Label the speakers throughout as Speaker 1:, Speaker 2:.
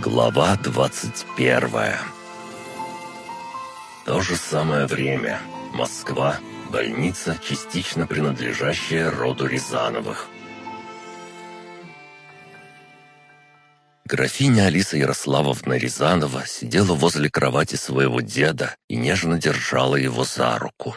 Speaker 1: Глава 21 То же самое время. Москва. Больница, частично принадлежащая роду Рязановых. Графиня Алиса Ярославовна Рязанова сидела возле кровати своего деда и нежно держала его за руку.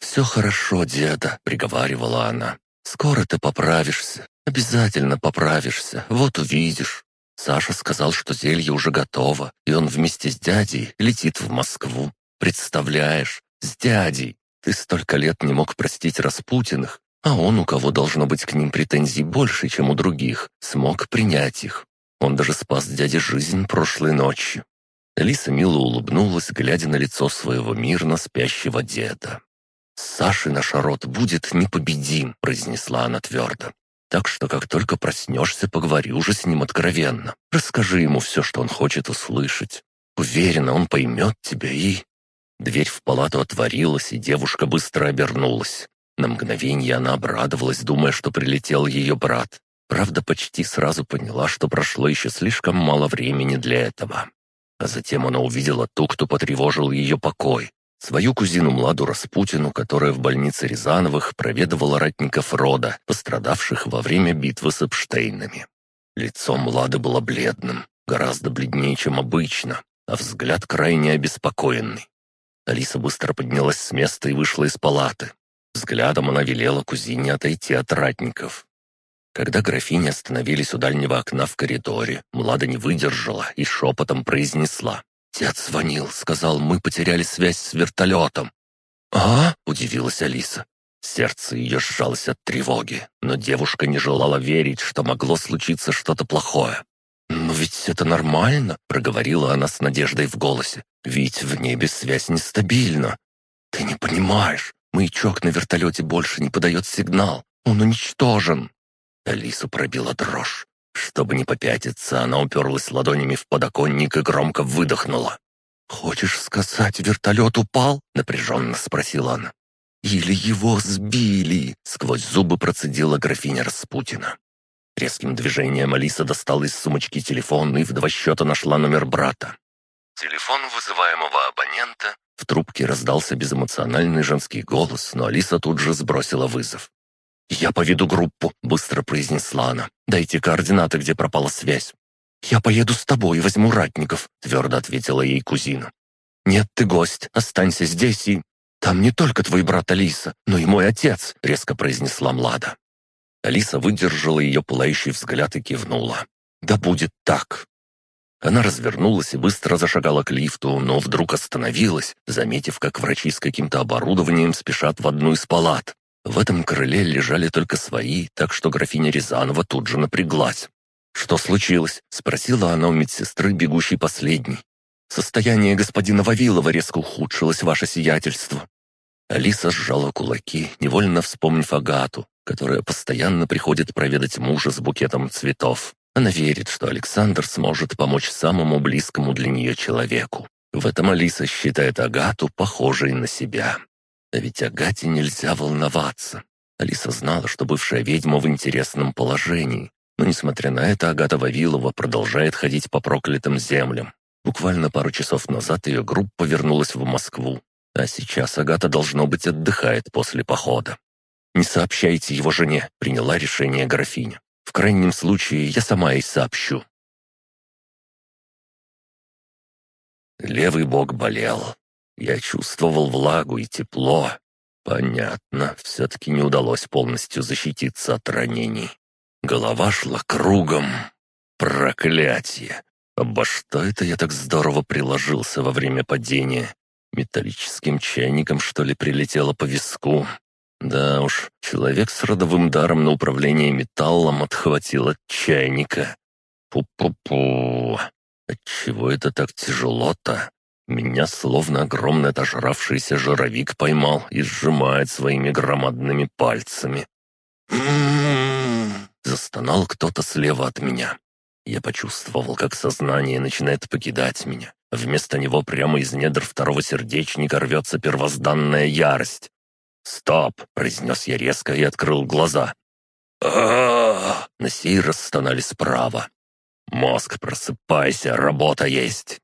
Speaker 1: «Все хорошо, деда», — приговаривала она. «Скоро ты поправишься. Обязательно поправишься. Вот увидишь». Саша сказал, что зелье уже готово, и он вместе с дядей летит в Москву. Представляешь, с дядей. Ты столько лет не мог простить Распутиных, а он, у кого должно быть к ним претензий больше, чем у других, смог принять их. Он даже спас дяде жизнь прошлой ночью. Лиса мило улыбнулась, глядя на лицо своего мирно спящего деда. «С Сашей наш род будет непобедим», — произнесла она твердо. Так что как только проснешься, поговори уже с ним откровенно. Расскажи ему все, что он хочет услышать. Уверена, он поймет тебя и...» Дверь в палату отворилась, и девушка быстро обернулась. На мгновение она обрадовалась, думая, что прилетел ее брат. Правда, почти сразу поняла, что прошло еще слишком мало времени для этого. А затем она увидела ту, кто потревожил ее покой. Свою кузину Младу Распутину, которая в больнице Рязановых проведывала ратников рода, пострадавших во время битвы с Эпштейнами. Лицо Млады было бледным, гораздо бледнее, чем обычно, а взгляд крайне обеспокоенный. Алиса быстро поднялась с места и вышла из палаты. Взглядом она велела кузине отойти от ратников. Когда графини остановились у дальнего окна в коридоре, Млада не выдержала и шепотом произнесла. «Отец звонил, сказал, мы потеряли связь с вертолетом». «А?» — удивилась Алиса. Сердце ее сжалось от тревоги, но девушка не желала верить, что могло случиться что-то плохое. «Но ведь это нормально», — проговорила она с надеждой в голосе. «Ведь в небе связь нестабильна. Ты не понимаешь, маячок на вертолете больше не подает сигнал. Он уничтожен». Алису пробила дрожь. Чтобы не попятиться, она уперлась ладонями в подоконник и громко выдохнула. «Хочешь сказать, вертолет упал?» — напряженно спросила она. «Или его сбили?» — сквозь зубы процедила графиня Распутина. Резким движением Алиса достала из сумочки телефон и в два счета нашла номер брата. Телефон вызываемого абонента в трубке раздался безэмоциональный женский голос, но Алиса тут же сбросила вызов. «Я поведу группу», — быстро произнесла она. «Дайте координаты, где пропала связь». «Я поеду с тобой и возьму ратников», — твердо ответила ей кузина. «Нет, ты гость, останься здесь и...» «Там не только твой брат Алиса, но и мой отец», — резко произнесла Млада. Алиса выдержала ее пылающий взгляд и кивнула. «Да будет так». Она развернулась и быстро зашагала к лифту, но вдруг остановилась, заметив, как врачи с каким-то оборудованием спешат в одну из палат. В этом крыле лежали только свои, так что графиня Рязанова тут же напряглась. «Что случилось?» — спросила она у медсестры, бегущей последней. «Состояние господина Вавилова резко ухудшилось, ваше сиятельство». Алиса сжала кулаки, невольно вспомнив Агату, которая постоянно приходит проведать мужа с букетом цветов. Она верит, что Александр сможет помочь самому близкому для нее человеку. В этом Алиса считает Агату похожей на себя. А ведь Агате нельзя волноваться. Алиса знала, что бывшая ведьма в интересном положении, но, несмотря на это, Агата Вавилова продолжает ходить по проклятым землям. Буквально пару часов назад ее группа вернулась в Москву, а сейчас Агата, должно быть, отдыхает после похода. «Не сообщайте его жене», — приняла решение графиня. «В крайнем случае я сама ей сообщу». Левый бок болел, я чувствовал влагу и тепло. Понятно, все-таки не удалось полностью защититься от ранений. Голова шла кругом. Проклятие! Обо что это я так здорово приложился во время падения? Металлическим чайником, что ли, прилетело по виску? Да уж, человек с родовым даром на управление металлом отхватил от чайника. Пу-пу-пу. Отчего это так тяжело-то? Меня словно огромный отожравшийся жировик поймал и сжимает своими громадными пальцами. Застонал кто-то слева от меня. Я почувствовал, как сознание начинает покидать меня. Вместо него прямо из недр второго сердечника рвется первозданная ярость. «Стоп!» — произнес я резко и открыл глаза. а На сей раз стонали справа. Мозг, просыпайся, работа есть!»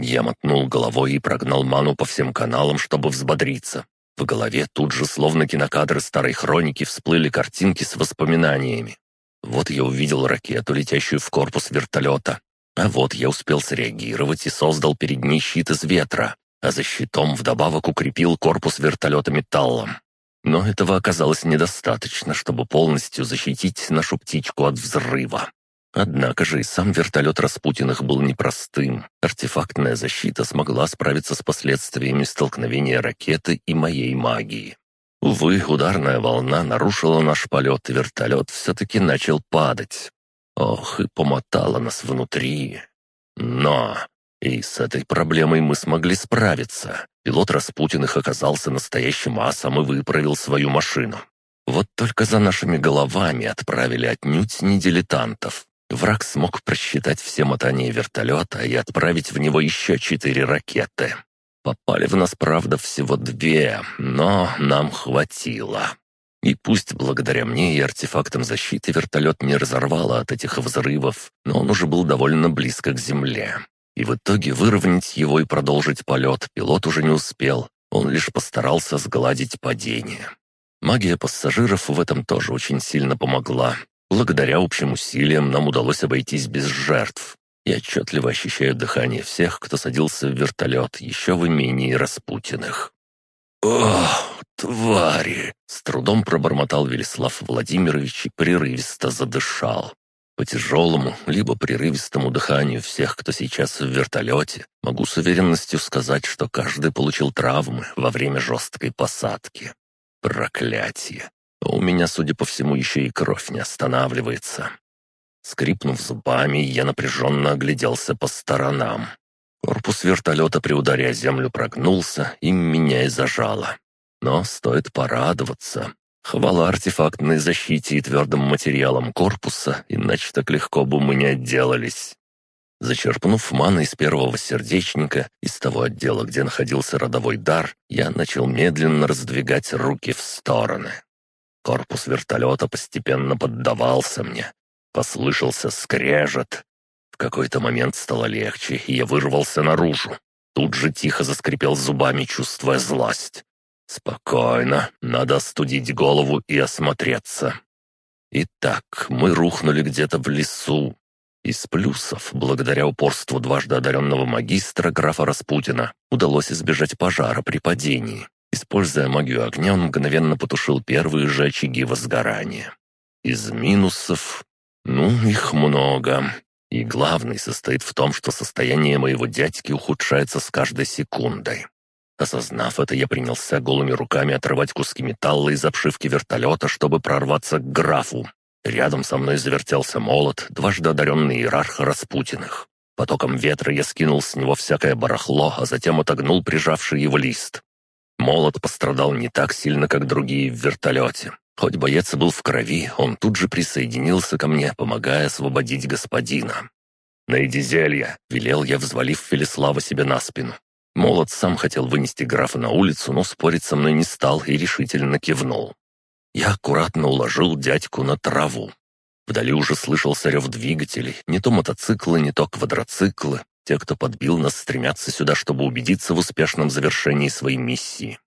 Speaker 1: Я мотнул головой и прогнал ману по всем каналам, чтобы взбодриться. В голове тут же, словно кинокадры старой хроники, всплыли картинки с воспоминаниями. Вот я увидел ракету, летящую в корпус вертолета. А вот я успел среагировать и создал перед ней щит из ветра, а за щитом вдобавок укрепил корпус вертолета металлом. Но этого оказалось недостаточно, чтобы полностью защитить нашу птичку от взрыва. Однако же и сам вертолет Распутиных был непростым. Артефактная защита смогла справиться с последствиями столкновения ракеты и моей магии. Увы, ударная волна нарушила наш полет, и вертолет все-таки начал падать. Ох, и помотала нас внутри. Но и с этой проблемой мы смогли справиться. Пилот Распутиных оказался настоящим асом и выправил свою машину. Вот только за нашими головами отправили отнюдь не дилетантов. Враг смог просчитать все мотания вертолета и отправить в него еще четыре ракеты. Попали в нас, правда, всего две, но нам хватило. И пусть благодаря мне и артефактам защиты вертолет не разорвало от этих взрывов, но он уже был довольно близко к земле. И в итоге выровнять его и продолжить полет пилот уже не успел, он лишь постарался сгладить падение. Магия пассажиров в этом тоже очень сильно помогла. Благодаря общим усилиям нам удалось обойтись без жертв. Я отчетливо ощущаю дыхание всех, кто садился в вертолет, еще в имении Распутиных. «Ох, твари!» — с трудом пробормотал Велислав Владимирович и прерывисто задышал. По тяжелому, либо прерывистому дыханию всех, кто сейчас в вертолете, могу с уверенностью сказать, что каждый получил травмы во время жесткой посадки. Проклятие! У меня, судя по всему, еще и кровь не останавливается. Скрипнув зубами, я напряженно огляделся по сторонам. Корпус вертолета при ударе о землю прогнулся, и меня и зажало. Но стоит порадоваться. Хвала артефактной защите и твердым материалам корпуса, иначе так легко бы мы не отделались. Зачерпнув маны из первого сердечника, из того отдела, где находился родовой дар, я начал медленно раздвигать руки в стороны. Корпус вертолета постепенно поддавался мне. Послышался скрежет. В какой-то момент стало легче, и я вырвался наружу. Тут же тихо заскрипел зубами, чувствуя злость. «Спокойно, надо остудить голову и осмотреться». Итак, мы рухнули где-то в лесу. Из плюсов, благодаря упорству дважды одаренного магистра графа Распутина, удалось избежать пожара при падении. Используя магию огня, он мгновенно потушил первые же очаги возгорания. Из минусов... Ну, их много. И главный состоит в том, что состояние моего дядьки ухудшается с каждой секундой. Осознав это, я принялся голыми руками отрывать куски металла из обшивки вертолета, чтобы прорваться к графу. Рядом со мной завертелся молот, дважды одаренный иерарх Распутиных. Потоком ветра я скинул с него всякое барахло, а затем отогнул прижавший его лист. Молот пострадал не так сильно, как другие в вертолете. Хоть боец был в крови, он тут же присоединился ко мне, помогая освободить господина. «Найди зелье», — велел я, взвалив Фелислава себе на спину. Молот сам хотел вынести графа на улицу, но спорить со мной не стал и решительно кивнул. Я аккуратно уложил дядьку на траву. Вдали уже слышался рев двигателей, не то мотоциклы, не то квадроциклы. Те, кто подбил нас, стремятся сюда, чтобы убедиться в успешном завершении своей миссии.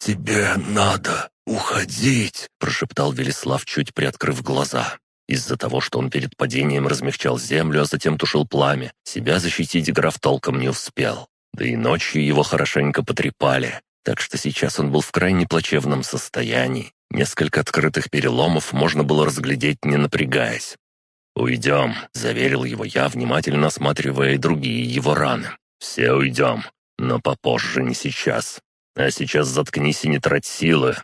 Speaker 1: «Тебе надо уходить», — прошептал Велислав, чуть приоткрыв глаза. Из-за того, что он перед падением размягчал землю, а затем тушил пламя, себя защитить граф толком не успел. Да и ночью его хорошенько потрепали, так что сейчас он был в крайне плачевном состоянии. Несколько открытых переломов можно было разглядеть, не напрягаясь. «Уйдем», — заверил его я, внимательно осматривая другие его раны. «Все уйдем, но попозже, не сейчас. А сейчас заткнись и не трать силы».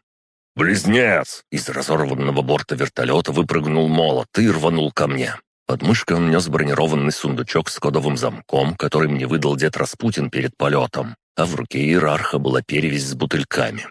Speaker 1: «Близнец!» Из разорванного борта вертолета выпрыгнул молот и рванул ко мне. Под мышкой он нес бронированный сундучок с кодовым замком, который мне выдал дед Распутин перед полетом, а в руке иерарха была перевязь с бутыльками.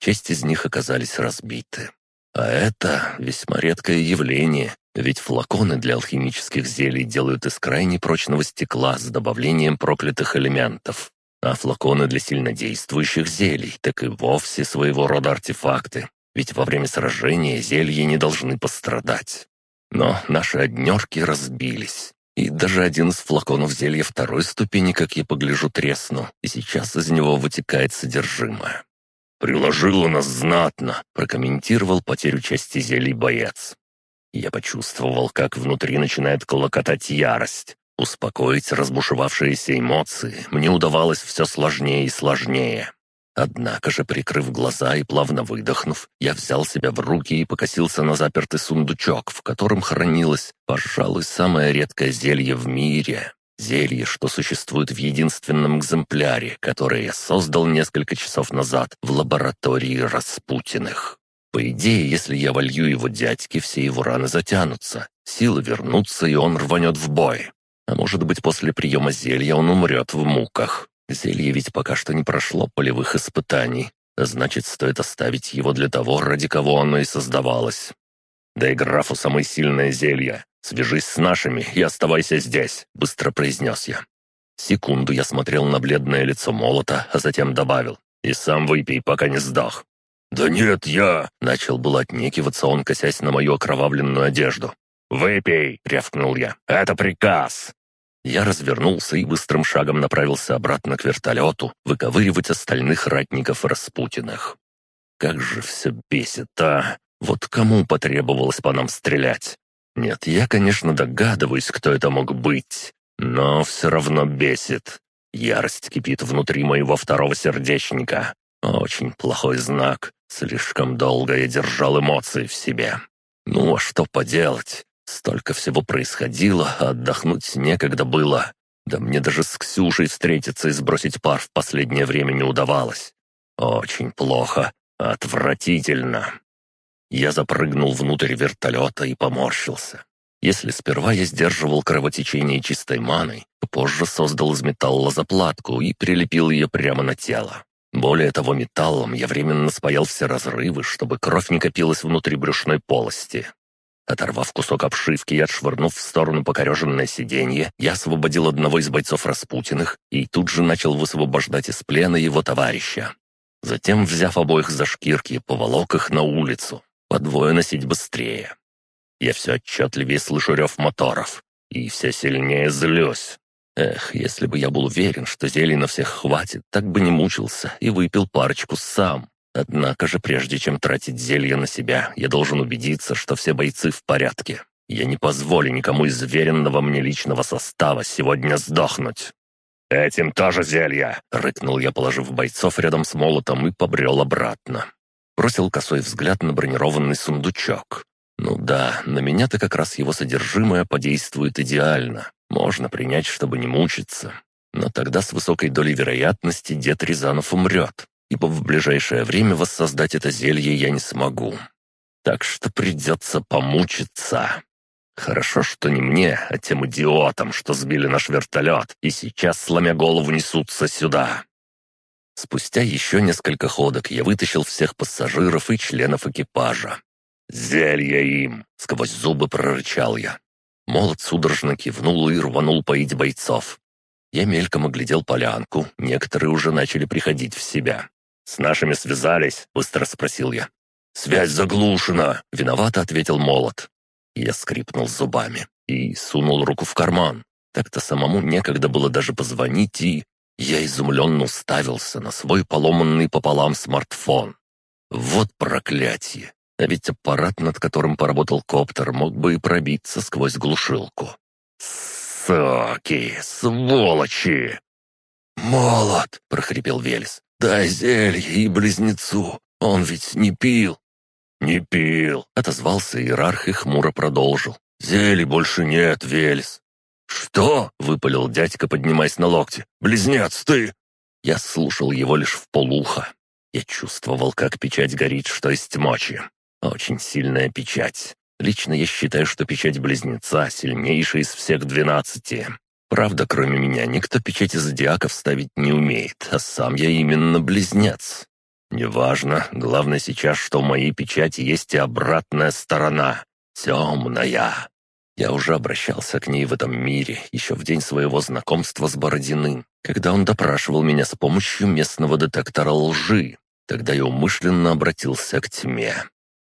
Speaker 1: Часть из них оказались разбиты. А это весьма редкое явление, ведь флаконы для алхимических зелий делают из крайне прочного стекла с добавлением проклятых элементов. А флаконы для сильнодействующих зелий так и вовсе своего рода артефакты, ведь во время сражения зелья не должны пострадать. Но наши однерки разбились. И даже один из флаконов зелья второй ступени, как я погляжу, треснул, и сейчас из него вытекает содержимое. «Приложила нас знатно», — прокомментировал потерю части зелий боец. Я почувствовал, как внутри начинает колокотать ярость. Успокоить разбушевавшиеся эмоции мне удавалось все сложнее и сложнее. Однако же, прикрыв глаза и плавно выдохнув, я взял себя в руки и покосился на запертый сундучок, в котором хранилось, пожалуй, самое редкое зелье в мире. Зелье, что существует в единственном экземпляре, которое я создал несколько часов назад в лаборатории Распутиных. По идее, если я волью его дядьке, все его раны затянутся, силы вернутся, и он рванет в бой. А может быть, после приема зелья он умрет в муках. Зелье ведь пока что не прошло полевых испытаний, значит, стоит оставить его для того, ради кого оно и создавалось. «Дай графу самое сильное зелье. Свяжись с нашими и оставайся здесь», — быстро произнес я. Секунду я смотрел на бледное лицо молота, а затем добавил. «И сам выпей, пока не сдох». «Да нет, я...» — начал был отнекиваться он, косясь на мою окровавленную одежду. «Выпей!» — рявкнул я. «Это приказ!» Я развернулся и быстрым шагом направился обратно к вертолету, выковыривать остальных ратников Распутиных. Как же все бесит, а! Вот кому потребовалось по нам стрелять? Нет, я, конечно, догадываюсь, кто это мог быть, но все равно бесит. Ярость кипит внутри моего второго сердечника. Очень плохой знак. Слишком долго я держал эмоции в себе. Ну а что поделать? Столько всего происходило, а отдохнуть некогда было. Да мне даже с Ксюшей встретиться и сбросить пар в последнее время не удавалось. Очень плохо, отвратительно. Я запрыгнул внутрь вертолета и поморщился. Если сперва я сдерживал кровотечение чистой маной, то позже создал из металла заплатку и прилепил ее прямо на тело. Более того, металлом я временно спаял все разрывы, чтобы кровь не копилась внутри брюшной полости. Оторвав кусок обшивки и отшвырнув в сторону покореженное сиденье, я освободил одного из бойцов Распутиных и тут же начал высвобождать из плена его товарища. Затем, взяв обоих за шкирки, поволок их на улицу. Подвое носить быстрее. Я все отчетливее слышу рев моторов. И все сильнее злюсь. Эх, если бы я был уверен, что зелий на всех хватит, так бы не мучился и выпил парочку сам. Однако же, прежде чем тратить зелье на себя, я должен убедиться, что все бойцы в порядке. Я не позволю никому из веренного мне личного состава сегодня сдохнуть. «Этим тоже зелье!» — рыкнул я, положив бойцов рядом с молотом и побрел обратно. Бросил косой взгляд на бронированный сундучок. Ну да, на меня-то как раз его содержимое подействует идеально. Можно принять, чтобы не мучиться. Но тогда с высокой долей вероятности дед Рязанов умрет ибо в ближайшее время воссоздать это зелье я не смогу. Так что придется помучиться. Хорошо, что не мне, а тем идиотам, что сбили наш вертолет, и сейчас, сломя голову, несутся сюда. Спустя еще несколько ходок я вытащил всех пассажиров и членов экипажа. «Зелье им!» — сквозь зубы прорычал я. Молот судорожно кивнул и рванул поить бойцов. Я мельком оглядел полянку, некоторые уже начали приходить в себя. «С нашими связались?» — быстро спросил я. «Связь заглушена!» — виновато ответил молот. Я скрипнул зубами и сунул руку в карман. Так-то самому некогда было даже позвонить, и... Я изумленно уставился на свой поломанный пополам смартфон. Вот проклятие! А ведь аппарат, над которым поработал коптер, мог бы и пробиться сквозь глушилку. «Соки! Сволочи!» «Молот!» — прохрипел Велес. «Дай зелье и близнецу, он ведь не пил». «Не пил», — отозвался иерарх и хмуро продолжил. «Зелий больше нет, Велес». «Что?» — выпалил дядька, поднимаясь на локте. «Близнец, ты!» Я слушал его лишь в полухо. Я чувствовал, как печать горит, что есть мочи. Очень сильная печать. Лично я считаю, что печать близнеца сильнейшая из всех двенадцати. Правда, кроме меня, никто печати зодиаков ставить не умеет, а сам я именно близнец. Неважно, главное сейчас, что в моей печати есть и обратная сторона. Темная. Я уже обращался к ней в этом мире, еще в день своего знакомства с Бородиным, когда он допрашивал меня с помощью местного детектора лжи. Тогда я умышленно обратился к тьме.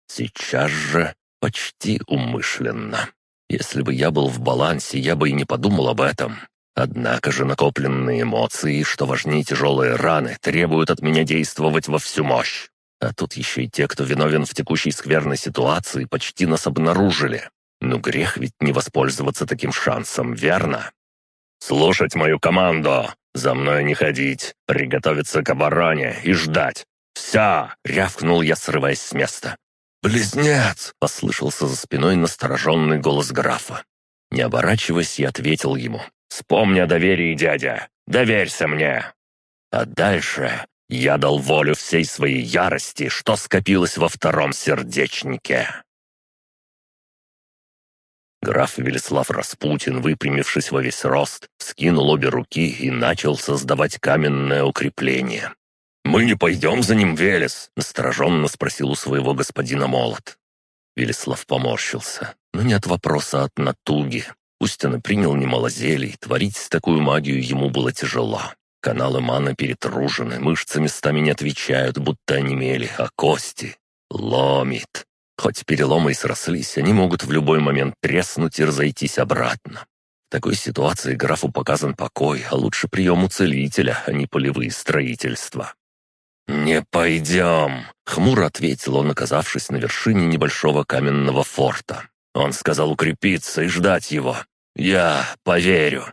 Speaker 1: Сейчас же почти умышленно. Если бы я был в балансе, я бы и не подумал об этом. Однако же накопленные эмоции, что важнее тяжелые раны, требуют от меня действовать во всю мощь. А тут еще и те, кто виновен в текущей скверной ситуации, почти нас обнаружили. Ну грех ведь не воспользоваться таким шансом, верно? «Слушать мою команду! За мной не ходить! Приготовиться к обороне и ждать! Все!» — рявкнул я, срываясь с места. «Близнец!» — послышался за спиной настороженный голос графа. Не оборачиваясь, я ответил ему. «Вспомни о доверии, дядя! Доверься мне!» А дальше я дал волю всей своей ярости, что скопилось во втором сердечнике. Граф Велеслав Распутин, выпрямившись во весь рост, скинул обе руки и начал создавать каменное укрепление. «Мы не пойдем за ним, Велес?» — настороженно спросил у своего господина Молот. Велеслав поморщился, но не от вопроса, а от натуги. Пусть он и принял немало зелий, творить такую магию ему было тяжело. Каналы маны перетружены, мышцы местами не отвечают, будто онемели, а кости ломит. Хоть переломы и срослись, они могут в любой момент треснуть и разойтись обратно. В такой ситуации графу показан покой, а лучше прием у целителя, а не полевые строительства. «Не пойдем», — хмуро ответил он, оказавшись на вершине небольшого каменного форта. Он сказал укрепиться и ждать его. «Я поверю».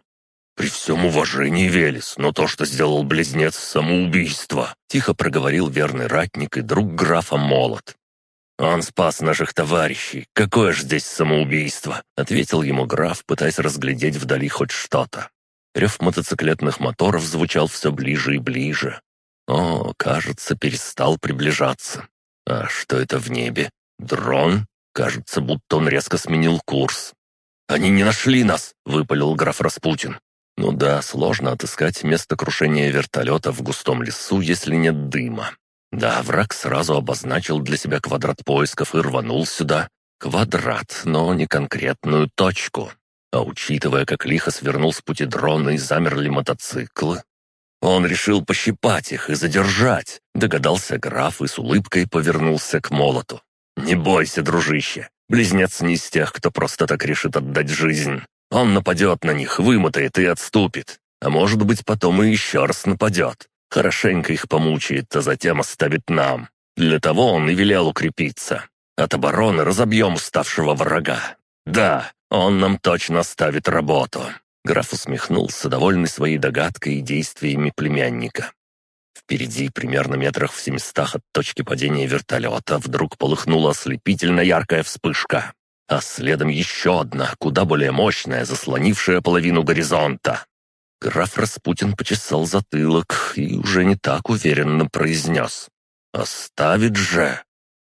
Speaker 1: «При всем уважении, Велес, но то, что сделал близнец, самоубийство», — тихо проговорил верный ратник и друг графа Молот. «Он спас наших товарищей. Какое ж здесь самоубийство?» — ответил ему граф, пытаясь разглядеть вдали хоть что-то. Рев мотоциклетных моторов звучал все ближе и ближе. О, кажется, перестал приближаться. А что это в небе? Дрон? Кажется, будто он резко сменил курс. «Они не нашли нас!» — выпалил граф Распутин. «Ну да, сложно отыскать место крушения вертолета в густом лесу, если нет дыма. Да, враг сразу обозначил для себя квадрат поисков и рванул сюда. Квадрат, но не конкретную точку. А учитывая, как лихо свернул с пути дрона и замерли мотоциклы, он решил пощипать их и задержать, догадался граф и с улыбкой повернулся к молоту. «Не бойся, дружище, близнец не из тех, кто просто так решит отдать жизнь. Он нападет на них, вымотает и отступит. А может быть, потом и еще раз нападет. Хорошенько их помучает, а затем оставит нам. Для того он и велел укрепиться. От обороны разобьем уставшего врага. Да, он нам точно оставит работу». Граф усмехнулся, довольный своей догадкой и действиями племянника. Впереди, примерно метрах в семистах от точки падения вертолета, вдруг полыхнула ослепительно яркая вспышка. А следом еще одна, куда более мощная, заслонившая половину горизонта. Граф Распутин почесал затылок и уже не так уверенно произнес. «Оставит же!»